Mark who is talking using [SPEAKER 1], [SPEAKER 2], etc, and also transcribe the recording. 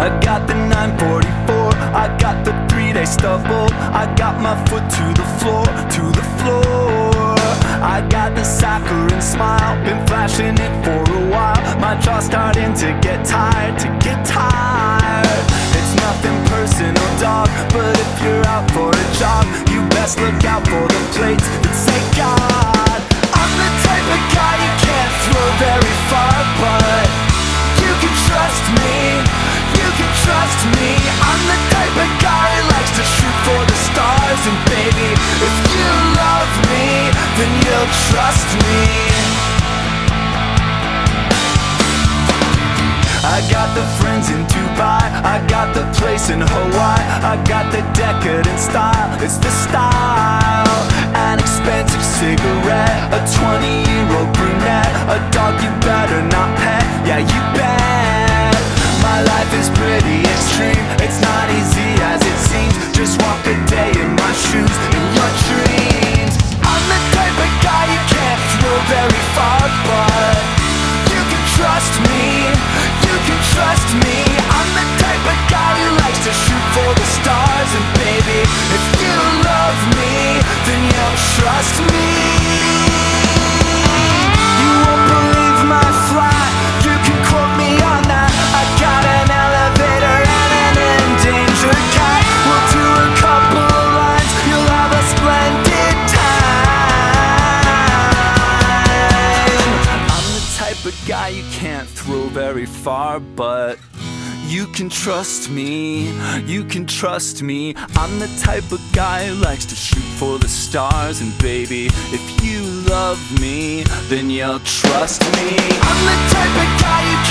[SPEAKER 1] I got the 944, I got the three day stubble. I got my foot to the floor, to the floor. I got the saccharine smile, been flashing it for a while. My jaw's starting to get tired, to get tired. It's nothing personal, dog, but if you're out for a jog, you best look out for the plates that say God. I'm the type of guy you trust me. I got the friends in Dubai, I got the place in Hawaii, I got the decadent style, it's the style. An expensive cigarette, a 20 year old brunette, a dog you better not pet, yeah, you bet. My life is pretty extreme, guy you can't throw very far, but you can trust me, you can trust me. I'm the type of guy who likes to shoot for the stars, and baby, if you love me, then you'll trust me. I'm the type of guy you